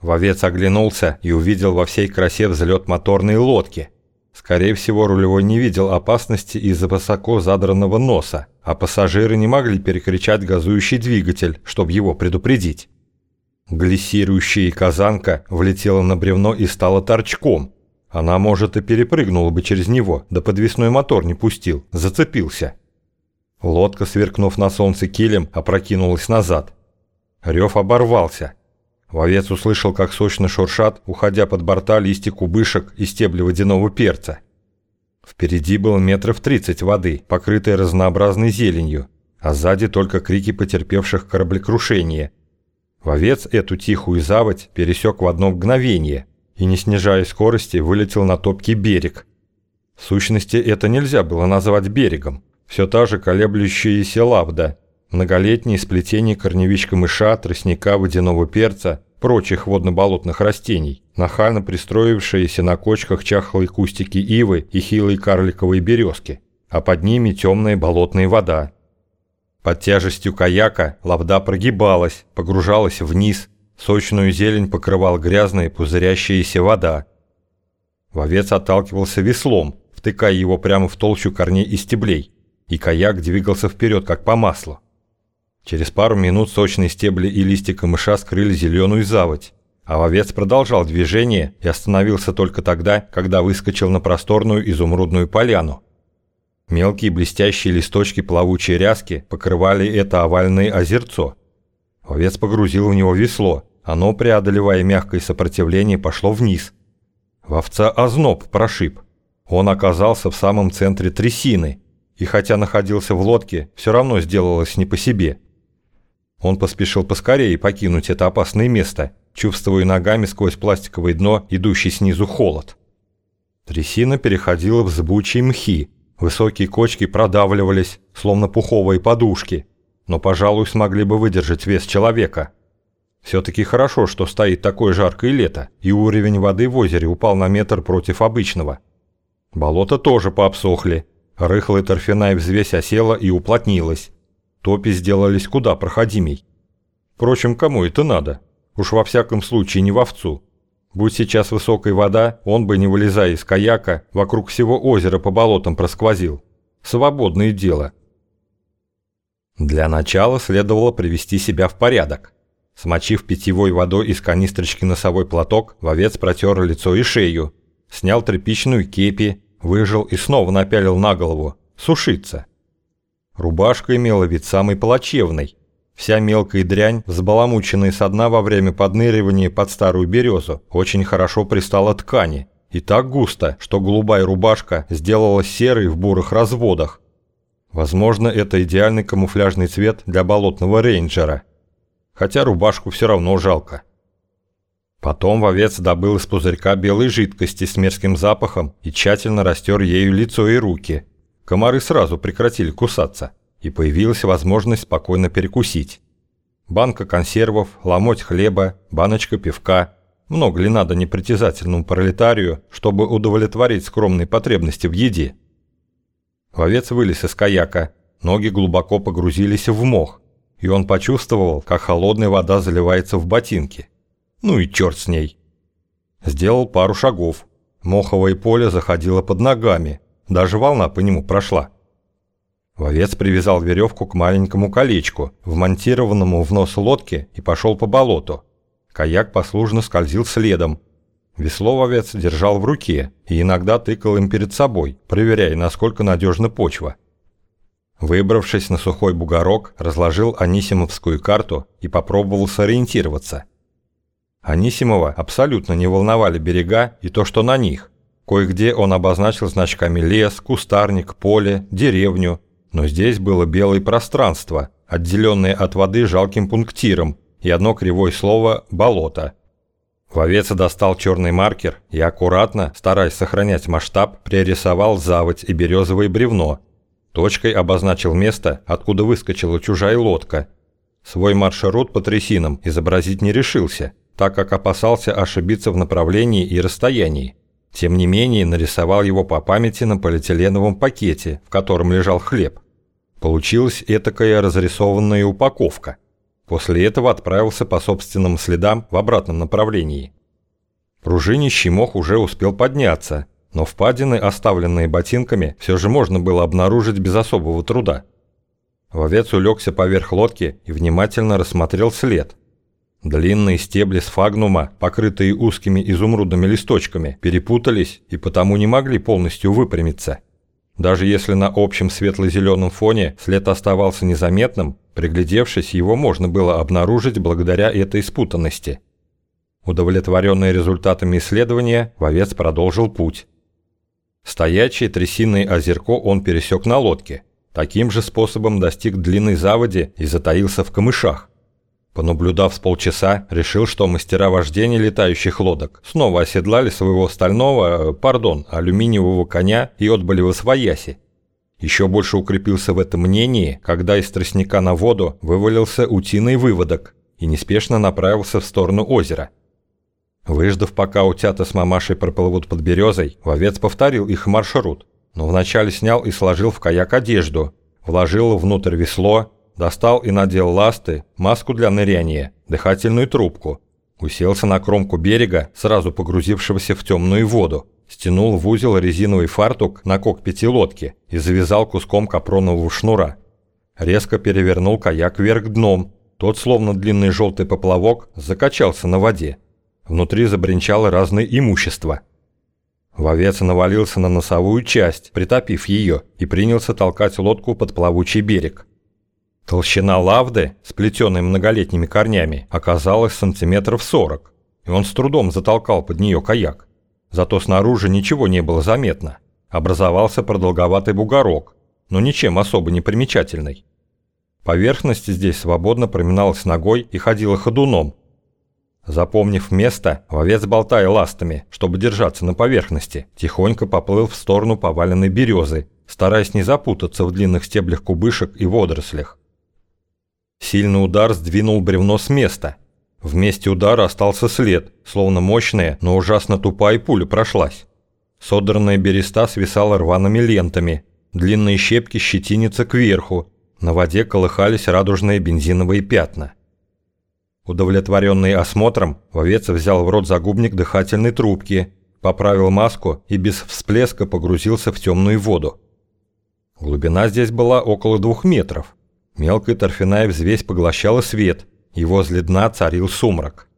Вовец оглянулся и увидел во всей красе взлет моторной лодки. Скорее всего, рулевой не видел опасности из-за высоко задранного носа, а пассажиры не могли перекричать газующий двигатель, чтобы его предупредить. Глиссирующая казанка влетела на бревно и стала торчком. Она, может, и перепрыгнула бы через него, да подвесной мотор не пустил, зацепился. Лодка, сверкнув на солнце килем, опрокинулась назад. Рев оборвался. Вовец услышал, как сочно шуршат, уходя под борта листья кубышек и стебли водяного перца. Впереди было метров тридцать воды, покрытой разнообразной зеленью, а сзади только крики потерпевших кораблекрушение. Вовец эту тихую заводь пересек в одно мгновение и, не снижая скорости, вылетел на топкий берег. В сущности, это нельзя было назвать берегом. Все та же колеблющаяся лавда, многолетние сплетения корневищка мыша, тростника, водяного перца, прочих водно-болотных растений, нахально пристроившиеся на кочках чахлые кустики ивы и хилые карликовые березки, а под ними темная болотная вода. Под тяжестью каяка лавда прогибалась, погружалась вниз, сочную зелень покрывал грязная пузырящаяся вода. Вовец отталкивался веслом, втыкая его прямо в толщу корней и стеблей и каяк двигался вперед, как по маслу. Через пару минут сочные стебли и листья камыша скрыли зеленую заводь, а вовец продолжал движение и остановился только тогда, когда выскочил на просторную изумрудную поляну. Мелкие блестящие листочки плавучей ряски покрывали это овальное озерцо. Вовец погрузил в него весло, оно, преодолевая мягкое сопротивление, пошло вниз. Вовца озноб прошиб. Он оказался в самом центре трясины – и хотя находился в лодке, все равно сделалось не по себе. Он поспешил поскорее покинуть это опасное место, чувствуя ногами сквозь пластиковое дно идущий снизу холод. Трясина переходила в зыбучие мхи, высокие кочки продавливались, словно пуховые подушки, но, пожалуй, смогли бы выдержать вес человека. Все-таки хорошо, что стоит такое жаркое лето, и уровень воды в озере упал на метр против обычного. Болота тоже пообсохли, Рыхлая торфяная взвесь осела и уплотнилась. Топи сделались куда проходимей. Впрочем, кому это надо? Уж во всяком случае не вовцу. Будь сейчас высокая вода, он бы, не вылезая из каяка, вокруг всего озера по болотам просквозил. Свободное дело. Для начала следовало привести себя в порядок. Смочив питьевой водой из канистрочки носовой платок, вовец протер лицо и шею, снял тряпичную кепи Выжил и снова напялил на голову. Сушиться. Рубашка имела вид самый плачевный. Вся мелкая дрянь, взбаламученная со дна во время подныривания под старую березу, очень хорошо пристала ткани. И так густо, что голубая рубашка сделалась серой в бурых разводах. Возможно, это идеальный камуфляжный цвет для болотного рейнджера. Хотя рубашку все равно жалко. Потом вовец добыл из пузырька белой жидкости с мерзким запахом и тщательно растер ею лицо и руки. Комары сразу прекратили кусаться, и появилась возможность спокойно перекусить. Банка консервов, ломоть хлеба, баночка пивка. Много ли надо непритязательному пролетарию, чтобы удовлетворить скромные потребности в еде? Вовец вылез из каяка, ноги глубоко погрузились в мох, и он почувствовал, как холодная вода заливается в ботинки. Ну и черт с ней. Сделал пару шагов. Моховое поле заходило под ногами. Даже волна по нему прошла. Вовец привязал веревку к маленькому колечку, вмонтированному в нос лодки, и пошел по болоту. Каяк послужно скользил следом. Весло вовец держал в руке и иногда тыкал им перед собой, проверяя, насколько надежна почва. Выбравшись на сухой бугорок, разложил анисимовскую карту и попробовал сориентироваться – Анисимова абсолютно не волновали берега и то, что на них. Кое-где он обозначил значками лес, кустарник, поле, деревню. Но здесь было белое пространство, отделенное от воды жалким пунктиром, и одно кривое слово «болото». Вовец достал черный маркер и аккуратно, стараясь сохранять масштаб, пририсовал заводь и березовое бревно. Точкой обозначил место, откуда выскочила чужая лодка. Свой маршрут по трясинам изобразить не решился – так как опасался ошибиться в направлении и расстоянии. Тем не менее, нарисовал его по памяти на полиэтиленовом пакете, в котором лежал хлеб. Получилась этакая разрисованная упаковка. После этого отправился по собственным следам в обратном направлении. Пружинищий мох уже успел подняться, но впадины, оставленные ботинками, все же можно было обнаружить без особого труда. Вовец улегся поверх лодки и внимательно рассмотрел след. Длинные стебли сфагнума, покрытые узкими изумрудными листочками, перепутались и потому не могли полностью выпрямиться. Даже если на общем светло-зеленом фоне след оставался незаметным, приглядевшись, его можно было обнаружить благодаря этой спутанности. Удовлетворенный результатами исследования, вовец продолжил путь. Стоячее трясинное озерко он пересек на лодке. Таким же способом достиг длинной заводи и затаился в камышах. Понаблюдав с полчаса, решил, что мастера вождения летающих лодок снова оседлали своего стального, э, пардон, алюминиевого коня и отбыли в освояси. Еще больше укрепился в этом мнении, когда из тростника на воду вывалился утиный выводок и неспешно направился в сторону озера. Выждав, пока утята с мамашей проплывут под березой, вовец повторил их маршрут, но вначале снял и сложил в каяк одежду, вложил внутрь весло, достал и надел ласты, маску для ныряния, дыхательную трубку, уселся на кромку берега, сразу погрузившегося в темную воду, стянул в узел резиновый фартук на кокпите лодки и завязал куском капронового шнура. Резко перевернул каяк вверх дном, тот, словно длинный желтый поплавок, закачался на воде. Внутри забринчало разное имущество. Вовец навалился на носовую часть, притопив ее, и принялся толкать лодку под плавучий берег. Толщина лавды, сплетенной многолетними корнями, оказалась сантиметров сорок, и он с трудом затолкал под нее каяк. Зато снаружи ничего не было заметно. Образовался продолговатый бугорок, но ничем особо не примечательный. Поверхность здесь свободно проминалась ногой и ходила ходуном. Запомнив место, вовец болтая ластами, чтобы держаться на поверхности, тихонько поплыл в сторону поваленной березы, стараясь не запутаться в длинных стеблях кубышек и водорослях. Сильный удар сдвинул бревно с места. В месте удара остался след, словно мощная, но ужасно тупая пуля прошлась. Содранная береста свисала рваными лентами, длинные щепки щетинятся кверху, на воде колыхались радужные бензиновые пятна. Удовлетворенный осмотром, вовец взял в рот загубник дыхательной трубки, поправил маску и без всплеска погрузился в темную воду. Глубина здесь была около двух метров. Мелкая торфяная взвесь поглощала свет, и возле дна царил сумрак.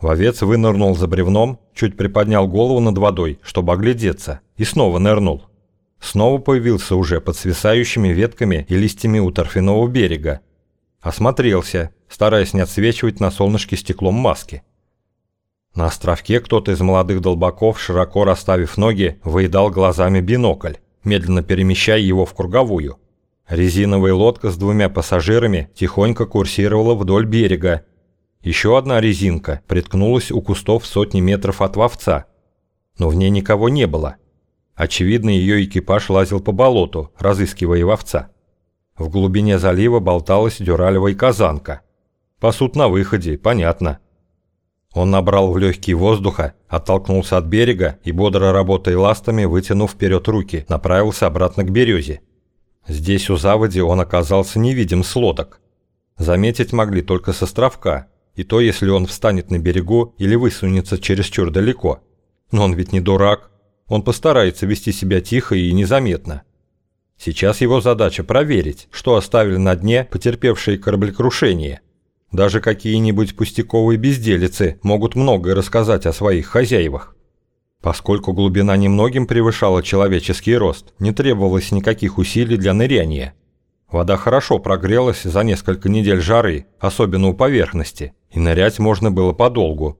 Вовец вынырнул за бревном, чуть приподнял голову над водой, чтобы оглядеться, и снова нырнул. Снова появился уже под свисающими ветками и листьями у торфяного берега. Осмотрелся, стараясь не отсвечивать на солнышке стеклом маски. На островке кто-то из молодых долбаков, широко расставив ноги, выедал глазами бинокль, медленно перемещая его в круговую. Резиновая лодка с двумя пассажирами тихонько курсировала вдоль берега. Еще одна резинка приткнулась у кустов сотни метров от вовца. Но в ней никого не было. Очевидно, ее экипаж лазил по болоту, разыскивая вовца. В глубине залива болталась дюралевая казанка. Пасут на выходе, понятно. Он набрал в легкие воздуха, оттолкнулся от берега и, бодро работая ластами, вытянув вперед руки, направился обратно к березе. Здесь у заводи он оказался невидим с лодок. Заметить могли только с островка, и то, если он встанет на берегу или высунется чересчур далеко. Но он ведь не дурак. Он постарается вести себя тихо и незаметно. Сейчас его задача проверить, что оставили на дне потерпевшие кораблекрушение. Даже какие-нибудь пустяковые безделицы могут многое рассказать о своих хозяевах. Поскольку глубина немногим превышала человеческий рост, не требовалось никаких усилий для ныряния. Вода хорошо прогрелась за несколько недель жары, особенно у поверхности, и нырять можно было подолгу.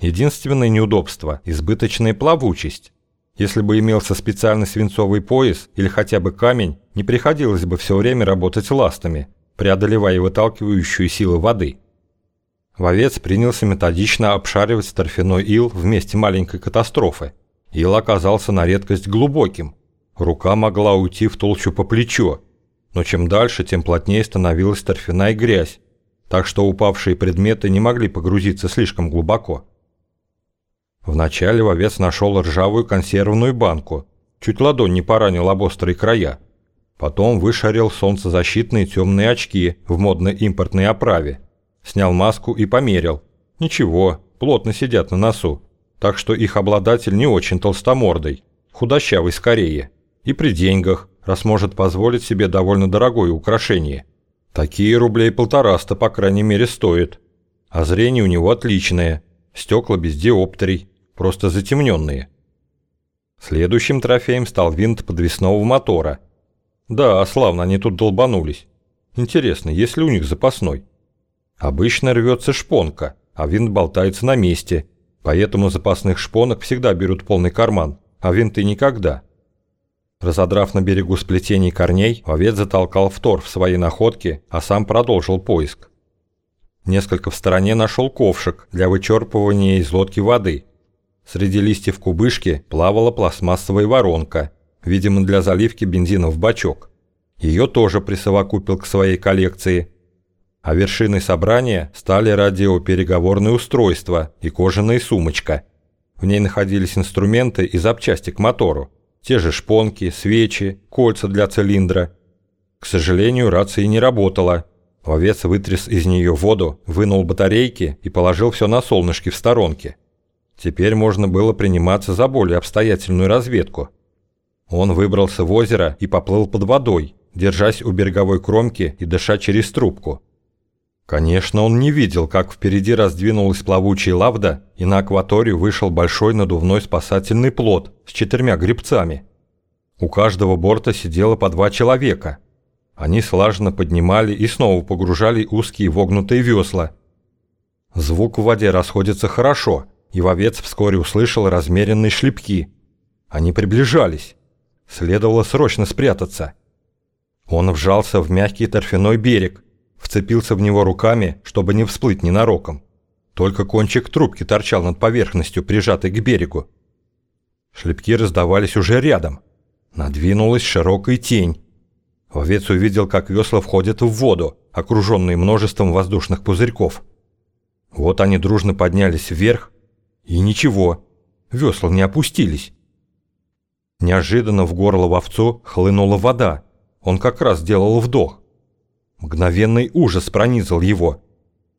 Единственное неудобство – избыточная плавучесть. Если бы имелся специальный свинцовый пояс или хотя бы камень, не приходилось бы все время работать ластами, преодолевая выталкивающую силу воды. Вовец принялся методично обшаривать торфяной ил в месте маленькой катастрофы. Ил оказался на редкость глубоким. Рука могла уйти в толщу по плечо, но чем дальше, тем плотнее становилась торфяная грязь, так что упавшие предметы не могли погрузиться слишком глубоко. Вначале вовец нашел ржавую консервную банку, чуть ладонь не поранил об острые края. Потом вышарил солнцезащитные темные очки в модной импортной оправе. Снял маску и померил. Ничего, плотно сидят на носу. Так что их обладатель не очень толстомордый, худощавый скорее. И при деньгах, раз может позволить себе довольно дорогое украшение. Такие рублей полтораста, по крайней мере, стоит. А зрение у него отличное. Стекла без диоптрий, просто затемненные. Следующим трофеем стал винт подвесного мотора – да, славно они тут долбанулись. Интересно, есть ли у них запасной? Обычно рвется шпонка, а винт болтается на месте, поэтому запасных шпонок всегда берут полный карман, а винты никогда. Разодрав на берегу сплетений корней, овец затолкал в свои находки, а сам продолжил поиск. Несколько в стороне нашел ковшик для вычерпывания из лодки воды. Среди листьев кубышки плавала пластмассовая воронка – видимо для заливки бензина в бачок. Ее тоже присовокупил к своей коллекции. А вершиной собрания стали радиопереговорные устройства и кожаная сумочка. В ней находились инструменты и запчасти к мотору. Те же шпонки, свечи, кольца для цилиндра. К сожалению, рация не работала. Овец вытряс из нее воду, вынул батарейки и положил все на солнышке в сторонке. Теперь можно было приниматься за более обстоятельную разведку – он выбрался в озеро и поплыл под водой, держась у береговой кромки и дыша через трубку. Конечно, он не видел, как впереди раздвинулась плавучая лавда, и на акваторию вышел большой надувной спасательный плот с четырьмя грибцами. У каждого борта сидело по два человека. Они слаженно поднимали и снова погружали узкие вогнутые весла. Звук в воде расходится хорошо, и вовец вскоре услышал размеренные шлепки. Они приближались. Следовало срочно спрятаться. Он вжался в мягкий торфяной берег, вцепился в него руками, чтобы не всплыть ненароком. Только кончик трубки торчал над поверхностью, прижатой к берегу. Шлепки раздавались уже рядом. Надвинулась широкая тень. Овец увидел, как весла входят в воду, окруженные множеством воздушных пузырьков. Вот они дружно поднялись вверх, и ничего, весла не опустились. Неожиданно в горло вовцу хлынула вода. Он как раз делал вдох. Мгновенный ужас пронизал его.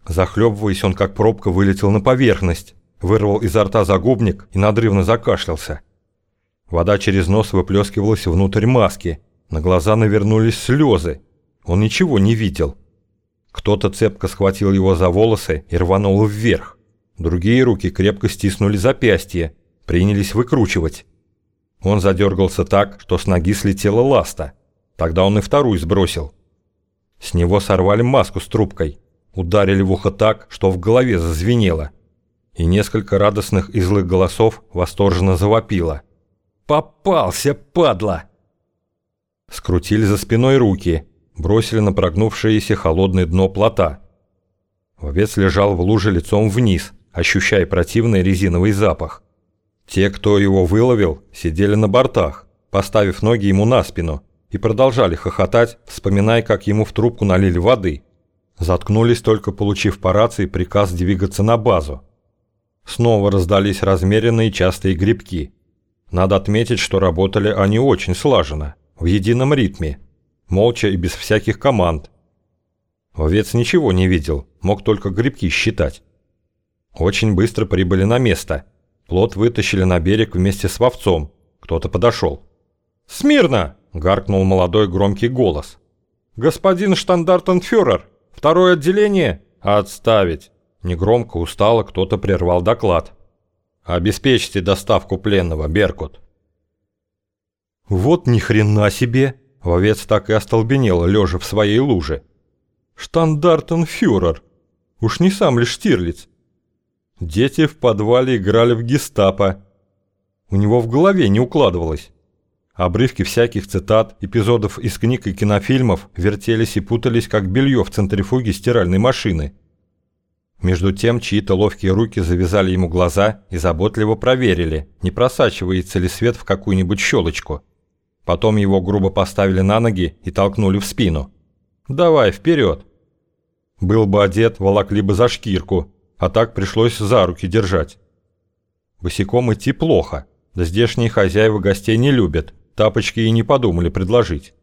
Захлебываясь, он как пробка вылетел на поверхность, вырвал изо рта загубник и надрывно закашлялся. Вода через нос выплескивалась внутрь маски. На глаза навернулись слезы. Он ничего не видел. Кто-то цепко схватил его за волосы и рванул вверх. Другие руки крепко стиснули запястье, принялись выкручивать. Он задергался так, что с ноги слетела ласта. Тогда он и вторую сбросил. С него сорвали маску с трубкой, ударили в ухо так, что в голове зазвенело. И несколько радостных и злых голосов восторженно завопило. «Попался, падла!» Скрутили за спиной руки, бросили на прогнувшееся холодное дно плота. Вовец лежал в луже лицом вниз, ощущая противный резиновый запах. Те, кто его выловил, сидели на бортах, поставив ноги ему на спину, и продолжали хохотать, вспоминая, как ему в трубку налили воды. Заткнулись только получив по рации приказ двигаться на базу. Снова раздались размеренные частые грибки. Надо отметить, что работали они очень слаженно, в едином ритме, молча и без всяких команд. Овец ничего не видел, мог только грибки считать. Очень быстро прибыли на место – Плот вытащили на берег вместе с вовцом. Кто-то подошел. «Смирно!» – гаркнул молодой громкий голос. «Господин штандартенфюрер! Второе отделение?» «Отставить!» Негромко, устало кто-то прервал доклад. «Обеспечьте доставку пленного, Беркут!» «Вот ни хрена себе!» Вовец так и остолбенел, лежа в своей луже. «Штандартенфюрер! Уж не сам ли Штирлиц?» Дети в подвале играли в гестапо. У него в голове не укладывалось. Обрывки всяких цитат, эпизодов из книг и кинофильмов вертелись и путались, как белье в центрифуге стиральной машины. Между тем, чьи-то ловкие руки завязали ему глаза и заботливо проверили, не просачивается ли свет в какую-нибудь щелочку. Потом его грубо поставили на ноги и толкнули в спину. «Давай, вперед!» Был бы одет, волокли бы за шкирку, а так пришлось за руки держать. Босиком идти плохо, да здешние хозяева гостей не любят, тапочки и не подумали предложить.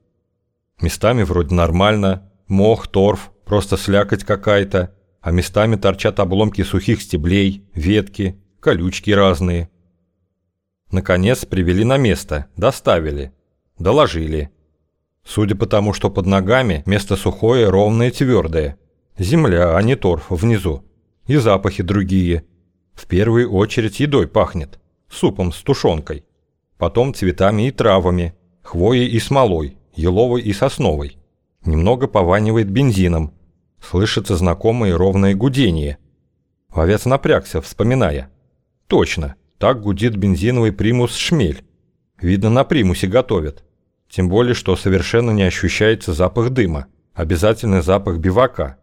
Местами вроде нормально, мох, торф, просто слякоть какая-то, а местами торчат обломки сухих стеблей, ветки, колючки разные. Наконец привели на место, доставили, доложили. Судя по тому, что под ногами место сухое, ровное, твердое. Земля, а не торф внизу. И запахи другие. В первую очередь едой пахнет. Супом с тушенкой. Потом цветами и травами, хвоей и смолой, еловой и сосновой. Немного пованивает бензином. Слышится знакомое ровное гудение. Вовец напрягся, вспоминая. Точно, так гудит бензиновый примус «Шмель». Видно, на примусе готовят. Тем более, что совершенно не ощущается запах дыма. Обязательный запах бивака.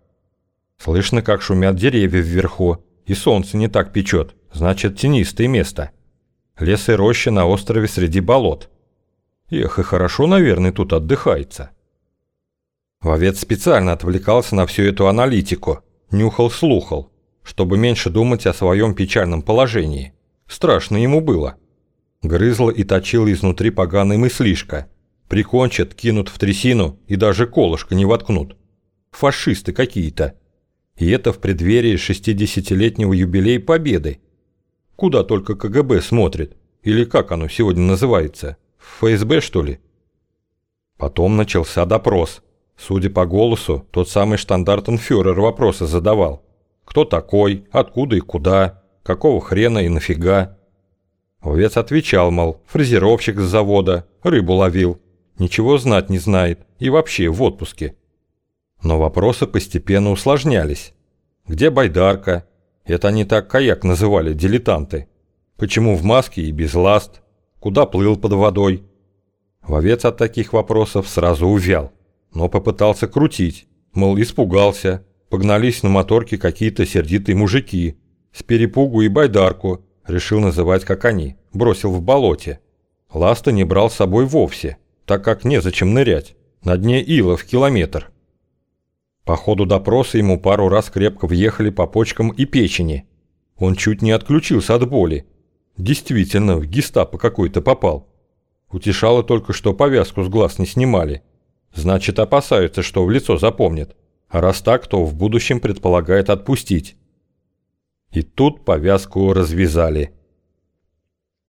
Слышно, как шумят деревья вверху, и солнце не так печет, значит, тенистое место. Лес и роща на острове среди болот. Эх, и хорошо, наверное, тут отдыхается. Вовец специально отвлекался на всю эту аналитику, нюхал-слухал, чтобы меньше думать о своем печальном положении. Страшно ему было. Грызла и точила изнутри поганый мыслишка. Прикончат, кинут в трясину и даже колышко не воткнут. Фашисты какие-то. И это в преддверии 60-летнего юбилея Победы. Куда только КГБ смотрит. Или как оно сегодня называется? ФСБ, что ли? Потом начался допрос. Судя по голосу, тот самый штандартенфюрер вопросы задавал. Кто такой, откуда и куда, какого хрена и нафига. Овец отвечал, мол, фрезеровщик с завода, рыбу ловил, ничего знать не знает и вообще в отпуске. Но вопросы постепенно усложнялись. Где байдарка? Это они так каяк называли, дилетанты. Почему в маске и без ласт? Куда плыл под водой? Вовец от таких вопросов сразу увял, но попытался крутить, мол, испугался. Погнались на моторке какие-то сердитые мужики. С перепугу и байдарку, решил называть как они, бросил в болоте. Ласта не брал с собой вовсе, так как незачем нырять. На дне ила в километр. По ходу допроса ему пару раз крепко въехали по почкам и печени. Он чуть не отключился от боли. Действительно, в гестапо какой-то попал. Утешало только, что повязку с глаз не снимали. Значит, опасаются, что в лицо запомнят. А раз так, то в будущем предполагает отпустить. И тут повязку развязали.